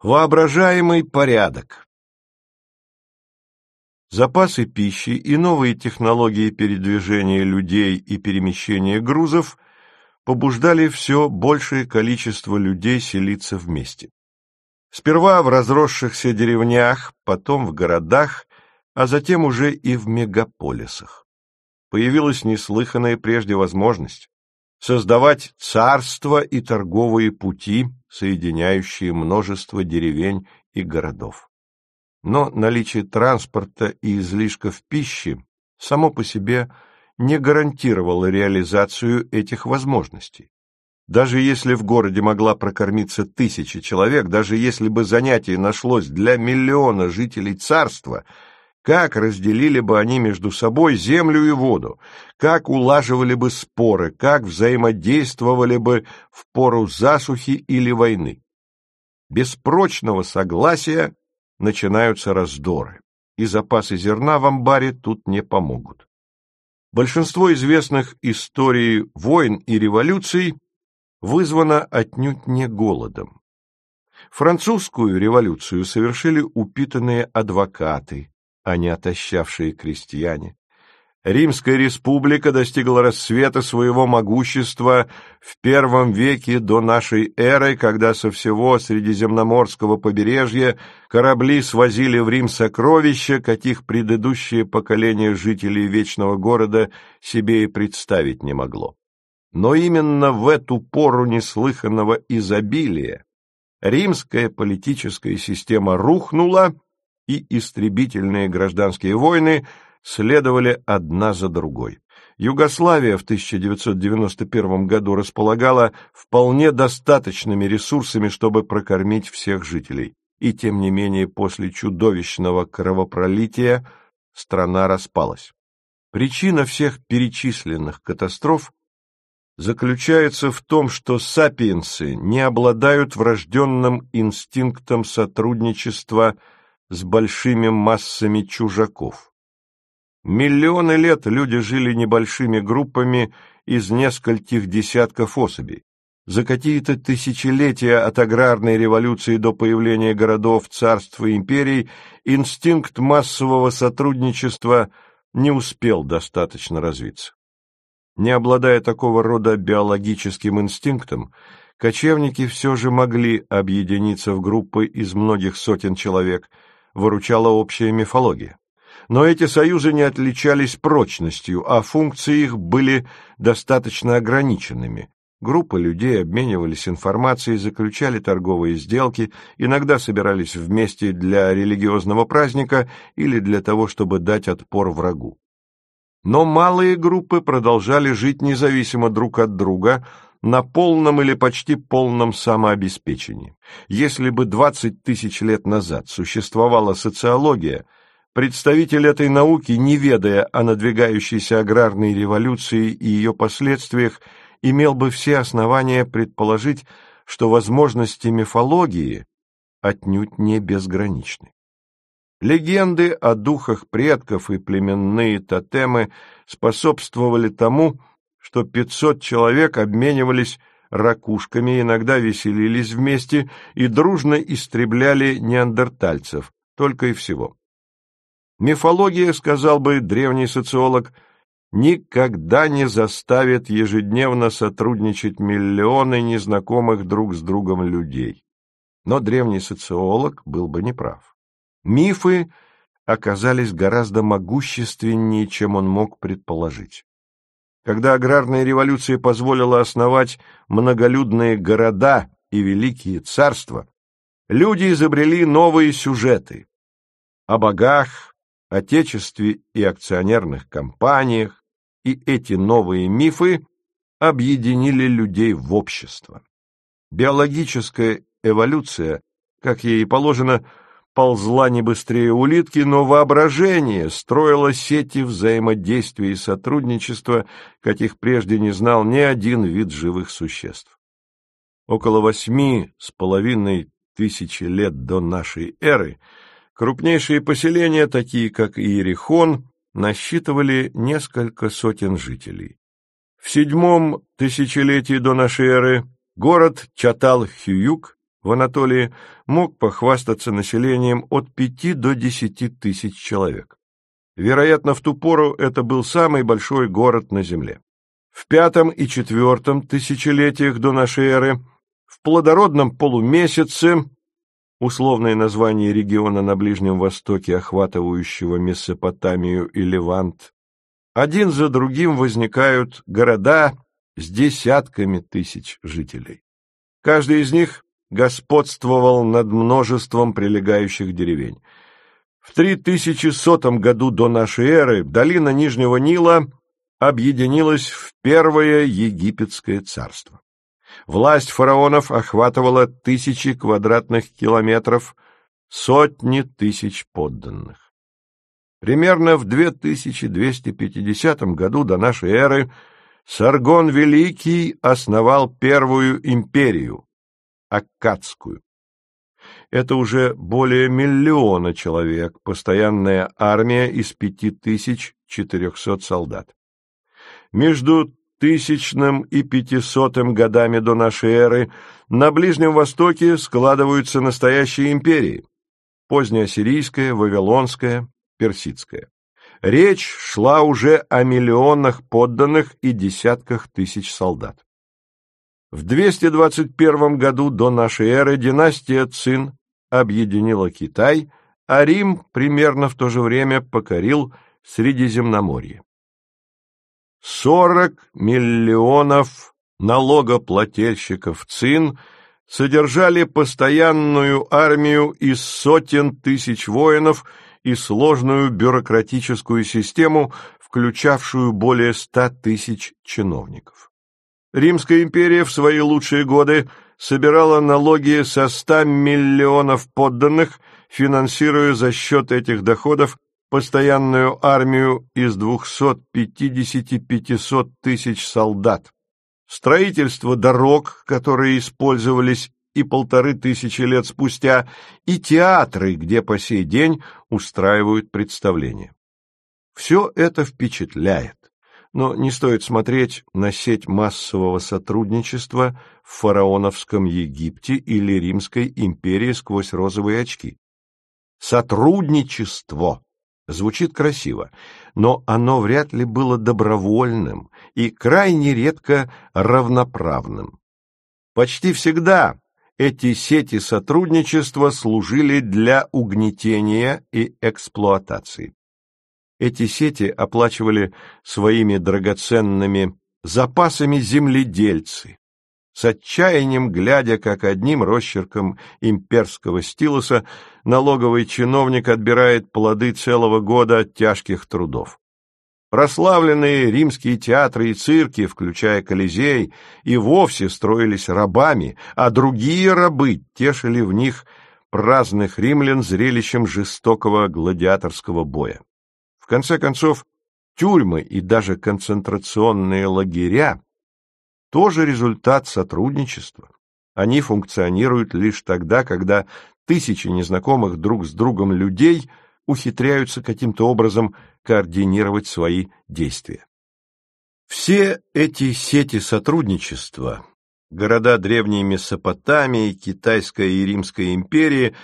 Воображаемый порядок Запасы пищи и новые технологии передвижения людей и перемещения грузов побуждали все большее количество людей селиться вместе. Сперва в разросшихся деревнях, потом в городах, а затем уже и в мегаполисах. Появилась неслыханная прежде возможность создавать царства и торговые пути, соединяющие множество деревень и городов. Но наличие транспорта и излишков пищи само по себе не гарантировало реализацию этих возможностей. Даже если в городе могла прокормиться тысяча человек, даже если бы занятие нашлось для миллиона жителей царства, как разделили бы они между собой землю и воду, как улаживали бы споры, как взаимодействовали бы в пору засухи или войны. Без прочного согласия начинаются раздоры, и запасы зерна в амбаре тут не помогут. Большинство известных историй войн и революций вызвано отнюдь не голодом. Французскую революцию совершили упитанные адвокаты, а не отощавшие крестьяне. Римская республика достигла рассвета своего могущества в первом веке до нашей эры, когда со всего Средиземноморского побережья корабли свозили в Рим сокровища, каких предыдущее поколение жителей Вечного города себе и представить не могло. Но именно в эту пору неслыханного изобилия римская политическая система рухнула, и истребительные гражданские войны следовали одна за другой. Югославия в 1991 году располагала вполне достаточными ресурсами, чтобы прокормить всех жителей. И тем не менее после чудовищного кровопролития страна распалась. Причина всех перечисленных катастроф заключается в том, что сапиенсы не обладают врожденным инстинктом сотрудничества с большими массами чужаков. Миллионы лет люди жили небольшими группами из нескольких десятков особей. За какие-то тысячелетия от аграрной революции до появления городов, царств и империй инстинкт массового сотрудничества не успел достаточно развиться. Не обладая такого рода биологическим инстинктом, кочевники все же могли объединиться в группы из многих сотен человек, выручала общая мифология. Но эти союзы не отличались прочностью, а функции их были достаточно ограниченными. Группы людей обменивались информацией, заключали торговые сделки, иногда собирались вместе для религиозного праздника или для того, чтобы дать отпор врагу. Но малые группы продолжали жить независимо друг от друга на полном или почти полном самообеспечении. Если бы 20 тысяч лет назад существовала социология, представитель этой науки, не ведая о надвигающейся аграрной революции и ее последствиях, имел бы все основания предположить, что возможности мифологии отнюдь не безграничны. Легенды о духах предков и племенные тотемы способствовали тому, что 500 человек обменивались ракушками, иногда веселились вместе и дружно истребляли неандертальцев, только и всего. Мифология, сказал бы древний социолог, никогда не заставит ежедневно сотрудничать миллионы незнакомых друг с другом людей. Но древний социолог был бы неправ. Мифы оказались гораздо могущественнее, чем он мог предположить. Когда аграрная революция позволила основать многолюдные города и великие царства, люди изобрели новые сюжеты о богах, отечестве и акционерных компаниях, и эти новые мифы объединили людей в общество. Биологическая эволюция, как ей и положено, ползла не быстрее улитки, но воображение строило сети взаимодействия и сотрудничества, каких прежде не знал ни один вид живых существ. Около восьми с половиной тысячи лет до нашей эры крупнейшие поселения, такие как Иерихон, насчитывали несколько сотен жителей. В седьмом тысячелетии до нашей эры город Чатал-Хююк в Анатолии мог похвастаться населением от пяти до десяти тысяч человек. Вероятно, в ту пору это был самый большой город на Земле. В пятом и четвертом тысячелетиях до нашей эры в плодородном полумесяце, условное название региона на Ближнем Востоке, охватывающего Месопотамию и Левант, один за другим возникают города с десятками тысяч жителей. Каждый из них господствовал над множеством прилегающих деревень. В 3100 году до нашей эры долина Нижнего Нила объединилась в Первое Египетское царство. Власть фараонов охватывала тысячи квадратных километров, сотни тысяч подданных. Примерно в 2250 году до нашей эры Саргон Великий основал Первую империю, Аккадскую. Это уже более миллиона человек, постоянная армия из 5400 солдат. Между тысячным и пятисотым годами до нашей эры на Ближнем Востоке складываются настоящие империи – позднеассирийская, вавилонская, персидская. Речь шла уже о миллионах подданных и десятках тысяч солдат. В 221 году до нашей эры династия Цин объединила Китай, а Рим примерно в то же время покорил Средиземноморье. 40 миллионов налогоплательщиков ЦИН содержали постоянную армию из сотен тысяч воинов и сложную бюрократическую систему, включавшую более ста тысяч чиновников. Римская империя в свои лучшие годы собирала налоги со ста миллионов подданных, финансируя за счет этих доходов постоянную армию из 250-500 тысяч солдат, строительство дорог, которые использовались и полторы тысячи лет спустя, и театры, где по сей день устраивают представления. Все это впечатляет, но не стоит смотреть на сеть массового сотрудничества в фараоновском Египте или Римской империи сквозь розовые очки. Сотрудничество звучит красиво, но оно вряд ли было добровольным и крайне редко равноправным. Почти всегда эти сети сотрудничества служили для угнетения и эксплуатации. Эти сети оплачивали своими драгоценными запасами земледельцы, с отчаянием глядя, как одним росчерком имперского стилуса налоговый чиновник отбирает плоды целого года тяжких трудов. Прославленные римские театры и цирки, включая Колизей, и вовсе строились рабами, а другие рабы тешили в них праздных римлян зрелищем жестокого гладиаторского боя. Конце концов, тюрьмы и даже концентрационные лагеря тоже результат сотрудничества. Они функционируют лишь тогда, когда тысячи незнакомых друг с другом людей ухитряются каким-то образом координировать свои действия. Все эти сети сотрудничества, города древней Месопотамии, Китайская и Римская империи,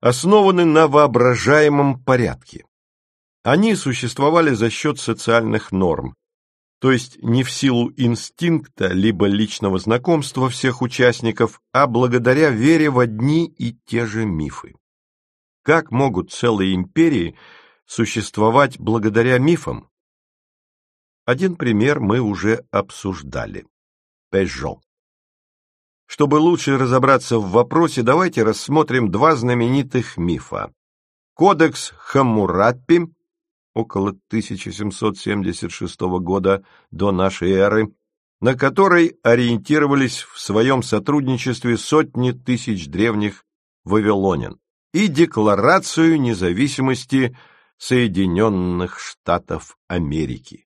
основаны на воображаемом порядке. Они существовали за счет социальных норм, то есть не в силу инстинкта либо личного знакомства всех участников, а благодаря вере в одни и те же мифы. Как могут целые империи существовать благодаря мифам? Один пример мы уже обсуждали. Пежо. Чтобы лучше разобраться в вопросе, давайте рассмотрим два знаменитых мифа. Кодекс Хаммураппи около 1776 года до нашей эры, на которой ориентировались в своем сотрудничестве сотни тысяч древних вавилонян, и Декларацию независимости Соединенных Штатов Америки.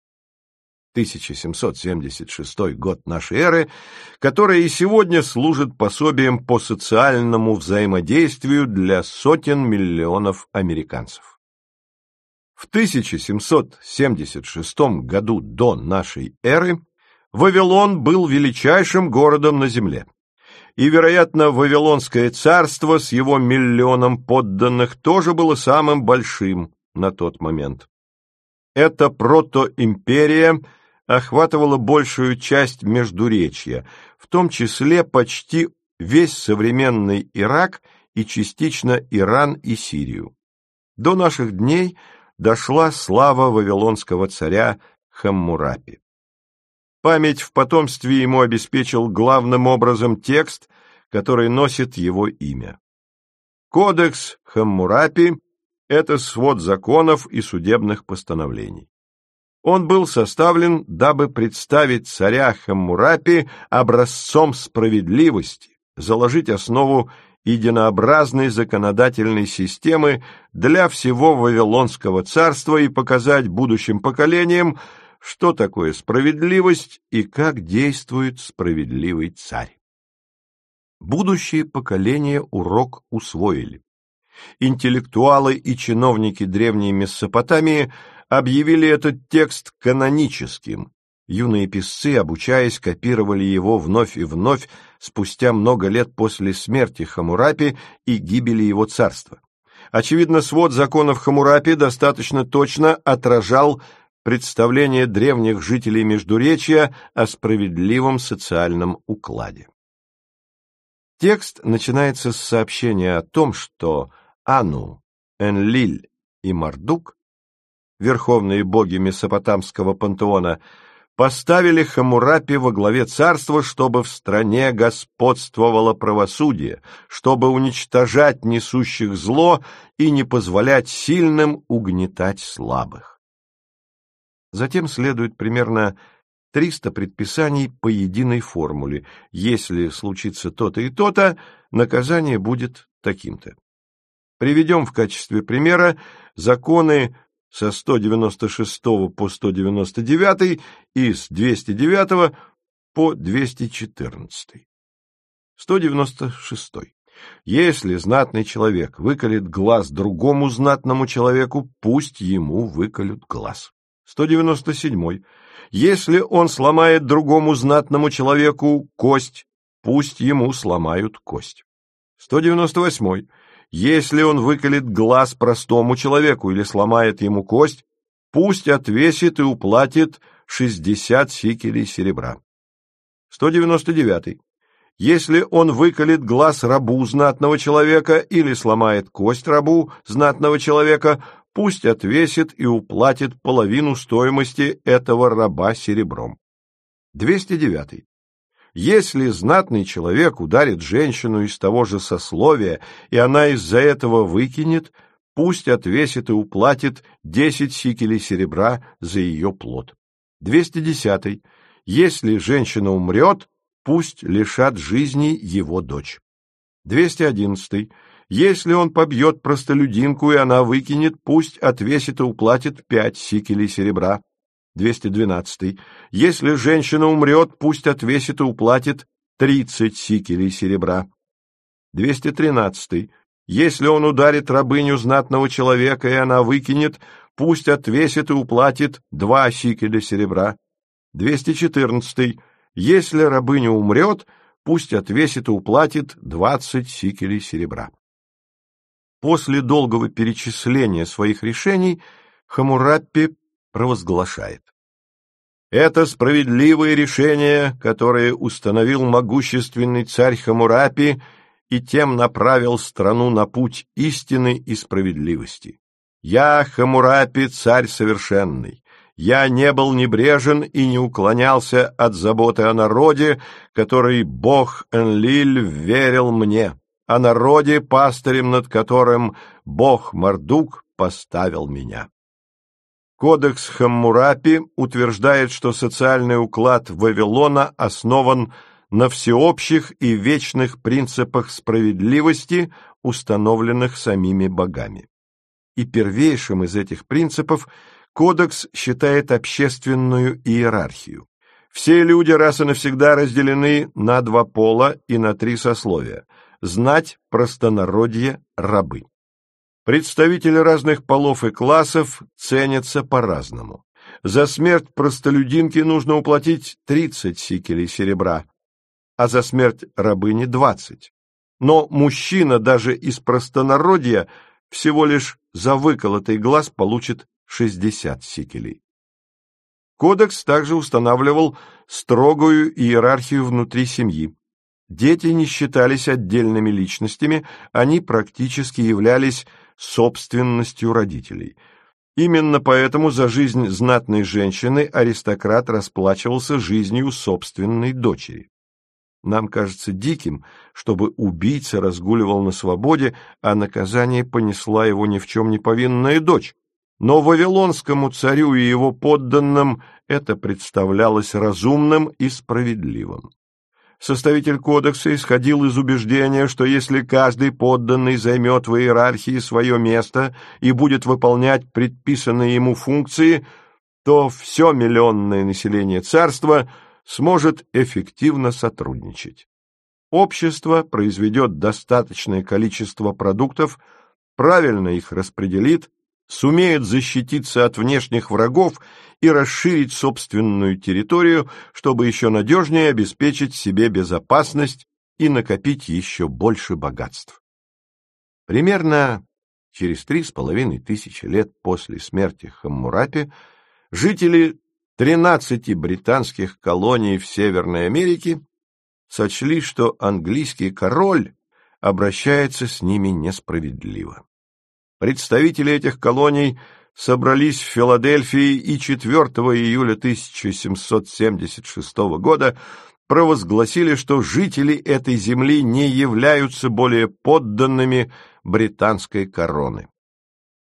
1776 год нашей эры, которая и сегодня служит пособием по социальному взаимодействию для сотен миллионов американцев. В 1776 году до нашей эры Вавилон был величайшим городом на земле. и, вероятно, Вавилонское царство с его миллионом подданных тоже было самым большим на тот момент. Эта протоимперия охватывала большую часть Междуречья, в том числе почти весь современный Ирак и частично Иран и Сирию. До наших дней дошла слава вавилонского царя Хаммурапи. Память в потомстве ему обеспечил главным образом текст, который носит его имя. Кодекс Хаммурапи – это свод законов и судебных постановлений. Он был составлен, дабы представить царя Хаммурапи образцом справедливости, заложить основу единообразной законодательной системы для всего Вавилонского царства и показать будущим поколениям, что такое справедливость и как действует справедливый царь. Будущие поколения урок усвоили. Интеллектуалы и чиновники древней Месопотамии объявили этот текст каноническим. Юные писцы, обучаясь, копировали его вновь и вновь спустя много лет после смерти Хамурапи и гибели его царства. Очевидно, свод законов Хамурапи достаточно точно отражал представление древних жителей Междуречья о справедливом социальном укладе. Текст начинается с сообщения о том, что Ану, Энлиль и Мардук, верховные боги месопотамского пантеона, поставили Хамурапи во главе царства, чтобы в стране господствовало правосудие, чтобы уничтожать несущих зло и не позволять сильным угнетать слабых. Затем следует примерно 300 предписаний по единой формуле. Если случится то-то и то-то, наказание будет таким-то. Приведем в качестве примера законы со 196 по 199 и с 209 по 214. 196. Если знатный человек выколет глаз другому знатному человеку, пусть ему выколют глаз. 197. Если он сломает другому знатному человеку кость, пусть ему сломают кость. 198. Если он выколет глаз простому человеку или сломает ему кость, пусть отвесит и уплатит 60 сикелей серебра. 199. Если он выколет глаз рабу знатного человека или сломает кость рабу знатного человека, пусть отвесит и уплатит половину стоимости этого раба серебром. 209. Если знатный человек ударит женщину из того же сословия, и она из-за этого выкинет, пусть отвесит и уплатит 10 сикелей серебра за ее плод. 210. Если женщина умрет, пусть лишат жизни его дочь. 211. Если он побьет простолюдинку, и она выкинет, пусть отвесит и уплатит пять сикелей серебра. 212. Если женщина умрет, пусть отвесит и уплатит тридцать сикелей серебра. 213. Если он ударит рабыню знатного человека, и она выкинет, пусть отвесит и уплатит два сикеля серебра. 214. Если рабыня умрет, пусть отвесит и уплатит двадцать сикелей серебра. После долгого перечисления своих решений Хамураппи провозглашает. Это справедливые решения, которые установил могущественный царь Хамурапи и тем направил страну на путь истины и справедливости. Я, Хамурапи, царь совершенный. Я не был небрежен и не уклонялся от заботы о народе, который Бог Энлиль верил мне о народе, пастырем над которым бог Мардук поставил меня. Кодекс Хаммурапи утверждает, что социальный уклад Вавилона основан на всеобщих и вечных принципах справедливости, установленных самими богами. И первейшим из этих принципов кодекс считает общественную иерархию. Все люди раз и навсегда разделены на два пола и на три сословия – знать простонародье рабы. Представители разных полов и классов ценятся по-разному. За смерть простолюдинки нужно уплатить 30 сикелей серебра. а за смерть рабыни – 20. Но мужчина даже из простонародья всего лишь за выколотый глаз получит 60 сикелей. Кодекс также устанавливал строгую иерархию внутри семьи. Дети не считались отдельными личностями, они практически являлись собственностью родителей. Именно поэтому за жизнь знатной женщины аристократ расплачивался жизнью собственной дочери. Нам кажется диким, чтобы убийца разгуливал на свободе, а наказание понесла его ни в чем не повинная дочь. Но вавилонскому царю и его подданным это представлялось разумным и справедливым. Составитель кодекса исходил из убеждения, что если каждый подданный займет в иерархии свое место и будет выполнять предписанные ему функции, то все миллионное население царства сможет эффективно сотрудничать. Общество произведет достаточное количество продуктов, правильно их распределит, сумеет защититься от внешних врагов и расширить собственную территорию, чтобы еще надежнее обеспечить себе безопасность и накопить еще больше богатств. Примерно через три с половиной тысячи лет после смерти Хаммурапи жители 13 британских колоний в Северной Америке сочли, что английский король обращается с ними несправедливо. Представители этих колоний собрались в Филадельфии и 4 июля 1776 года провозгласили, что жители этой земли не являются более подданными британской короны.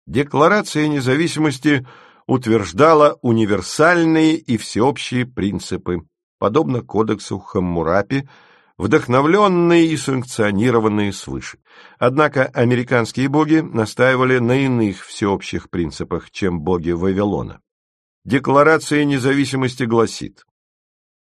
Декларация независимости утверждала универсальные и всеобщие принципы, подобно кодексу Хаммурапи, вдохновленные и санкционированные свыше. Однако американские боги настаивали на иных всеобщих принципах, чем боги Вавилона. Декларация независимости гласит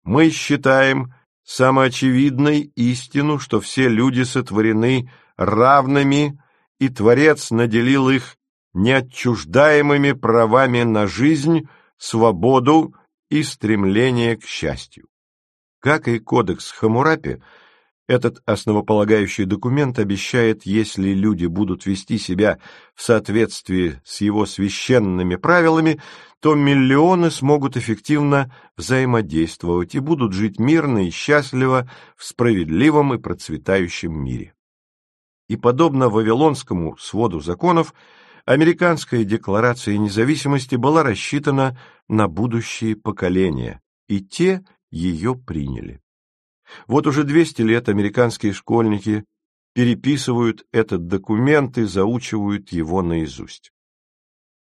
«Мы считаем самоочевидной истину, что все люди сотворены равными, и Творец наделил их неотчуждаемыми правами на жизнь, свободу и стремление к счастью. Как и кодекс Хамурапи, этот основополагающий документ обещает, если люди будут вести себя в соответствии с его священными правилами, то миллионы смогут эффективно взаимодействовать и будут жить мирно и счастливо в справедливом и процветающем мире. И подобно Вавилонскому своду законов, Американская декларация независимости была рассчитана на будущие поколения, и те ее приняли. Вот уже 200 лет американские школьники переписывают этот документ и заучивают его наизусть.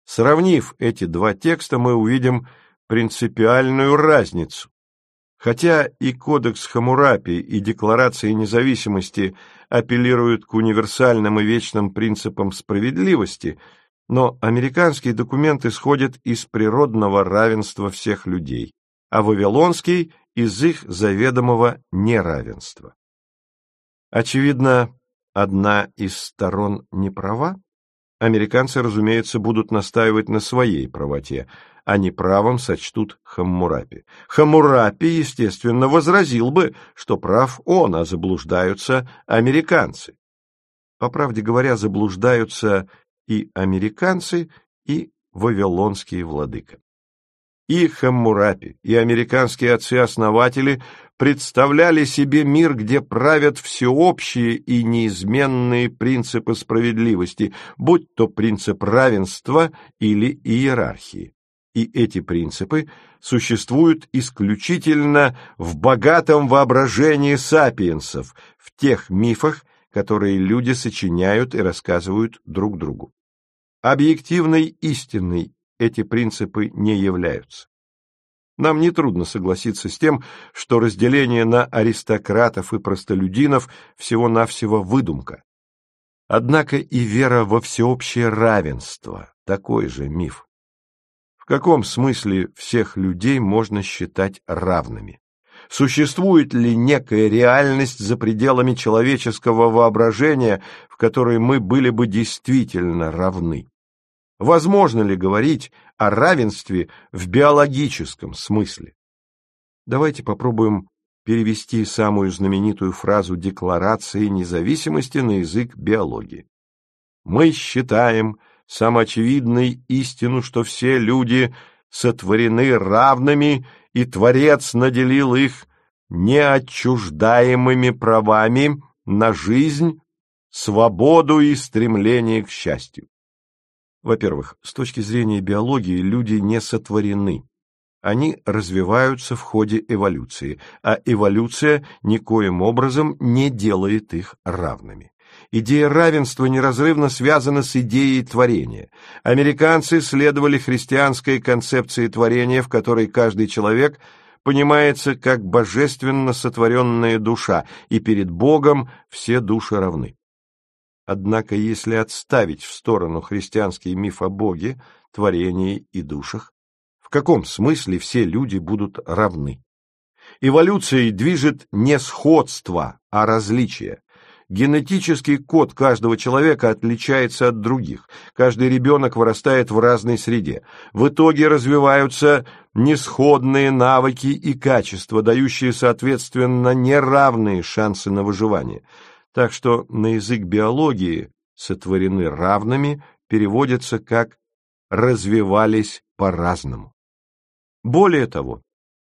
Сравнив эти два текста, мы увидим принципиальную разницу. Хотя и Кодекс Хамурапи, и Декларация независимости апеллируют к универсальным и вечным принципам справедливости, но американский документ исходит из природного равенства всех людей а Вавилонский – из их заведомого неравенства. Очевидно, одна из сторон не права? Американцы, разумеется, будут настаивать на своей правоте, а неправым сочтут Хаммурапи. Хаммурапи, естественно, возразил бы, что прав он, а заблуждаются американцы. По правде говоря, заблуждаются и американцы, и вавилонские владыка. И Хаммурапи, и американские отцы-основатели представляли себе мир, где правят всеобщие и неизменные принципы справедливости, будь то принцип равенства или иерархии. И эти принципы существуют исключительно в богатом воображении сапиенсов, в тех мифах, которые люди сочиняют и рассказывают друг другу. Объективной истиной эти принципы не являются. Нам нетрудно согласиться с тем, что разделение на аристократов и простолюдинов всего-навсего выдумка. Однако и вера во всеобщее равенство – такой же миф. В каком смысле всех людей можно считать равными? Существует ли некая реальность за пределами человеческого воображения, в которой мы были бы действительно равны? Возможно ли говорить о равенстве в биологическом смысле? Давайте попробуем перевести самую знаменитую фразу Декларации независимости на язык биологии. Мы считаем самоочевидной истину, что все люди сотворены равными, и Творец наделил их неотчуждаемыми правами на жизнь, свободу и стремление к счастью. Во-первых, с точки зрения биологии люди не сотворены. Они развиваются в ходе эволюции, а эволюция никоим образом не делает их равными. Идея равенства неразрывно связана с идеей творения. Американцы следовали христианской концепции творения, в которой каждый человек понимается как божественно сотворенная душа, и перед Богом все души равны. Однако, если отставить в сторону христианский миф о Боге, творении и душах, в каком смысле все люди будут равны? Эволюцией движет не сходство, а различие. Генетический код каждого человека отличается от других. Каждый ребенок вырастает в разной среде. В итоге развиваются несходные навыки и качества, дающие, соответственно, неравные шансы на выживание – так что на язык биологии сотворены равными переводится как «развивались по-разному». Более того,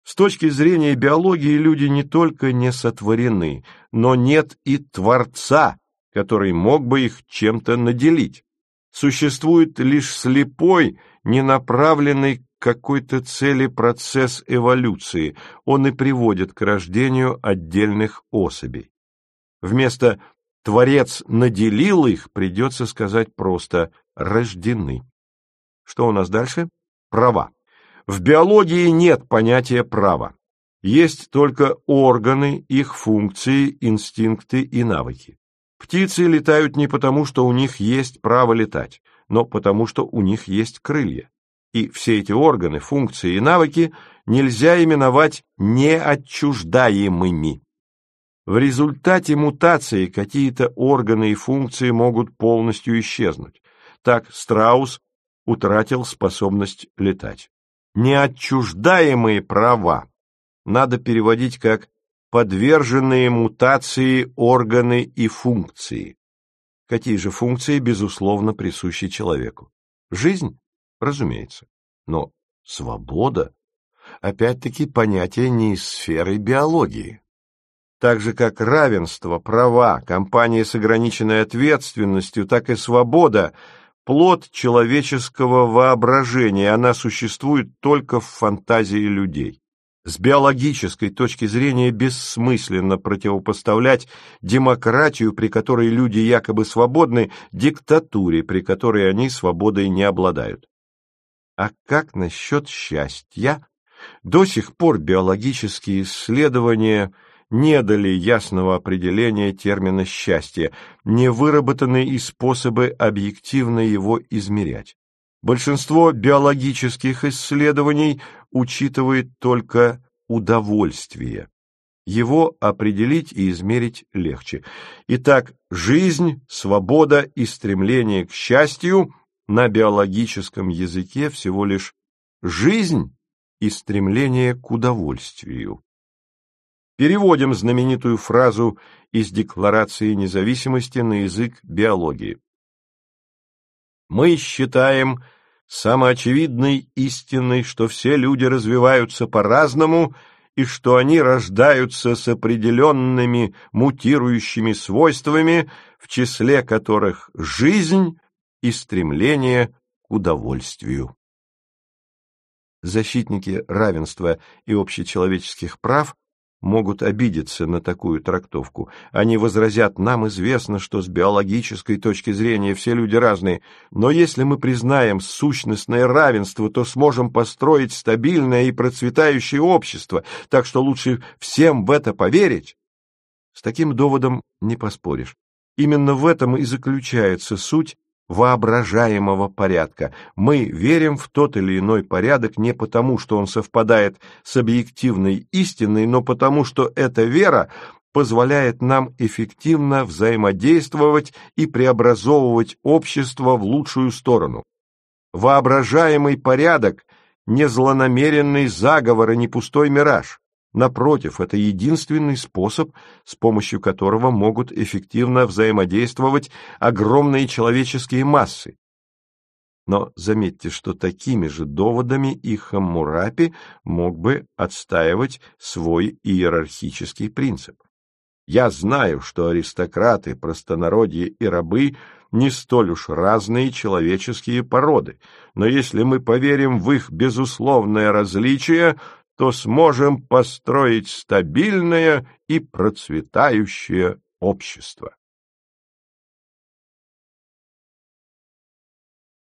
с точки зрения биологии люди не только не сотворены, но нет и Творца, который мог бы их чем-то наделить. Существует лишь слепой, ненаправленный к какой-то цели процесс эволюции, он и приводит к рождению отдельных особей. Вместо «творец наделил их» придется сказать просто «рождены». Что у нас дальше? Права. В биологии нет понятия права. Есть только органы, их функции, инстинкты и навыки. Птицы летают не потому, что у них есть право летать, но потому, что у них есть крылья. И все эти органы, функции и навыки нельзя именовать неотчуждаемыми. В результате мутации какие-то органы и функции могут полностью исчезнуть. Так страус утратил способность летать. Неотчуждаемые права надо переводить как подверженные мутации органы и функции. Какие же функции, безусловно, присущи человеку? Жизнь? Разумеется. Но свобода? Опять-таки понятие не из сферы биологии так же как равенство, права, компания с ограниченной ответственностью, так и свобода – плод человеческого воображения, она существует только в фантазии людей. С биологической точки зрения бессмысленно противопоставлять демократию, при которой люди якобы свободны, диктатуре, при которой они свободой не обладают. А как насчет счастья? До сих пор биологические исследования – не дали ясного определения термина «счастье», не выработаны и способы объективно его измерять. Большинство биологических исследований учитывает только удовольствие. Его определить и измерить легче. Итак, жизнь, свобода и стремление к счастью на биологическом языке всего лишь жизнь и стремление к удовольствию. Переводим знаменитую фразу из Декларации независимости на язык биологии. Мы считаем самоочевидной истиной, что все люди развиваются по-разному и что они рождаются с определенными мутирующими свойствами, в числе которых жизнь и стремление к удовольствию. Защитники равенства и общечеловеческих прав могут обидеться на такую трактовку. Они возразят, нам известно, что с биологической точки зрения все люди разные, но если мы признаем сущностное равенство, то сможем построить стабильное и процветающее общество, так что лучше всем в это поверить. С таким доводом не поспоришь. Именно в этом и заключается суть воображаемого порядка. Мы верим в тот или иной порядок не потому, что он совпадает с объективной истиной, но потому, что эта вера позволяет нам эффективно взаимодействовать и преобразовывать общество в лучшую сторону. Воображаемый порядок – не злонамеренный заговор и не пустой мираж. Напротив, это единственный способ, с помощью которого могут эффективно взаимодействовать огромные человеческие массы. Но заметьте, что такими же доводами и Хаммурапи мог бы отстаивать свой иерархический принцип. Я знаю, что аристократы, простонародье и рабы не столь уж разные человеческие породы, но если мы поверим в их безусловное различие, то сможем построить стабильное и процветающее общество.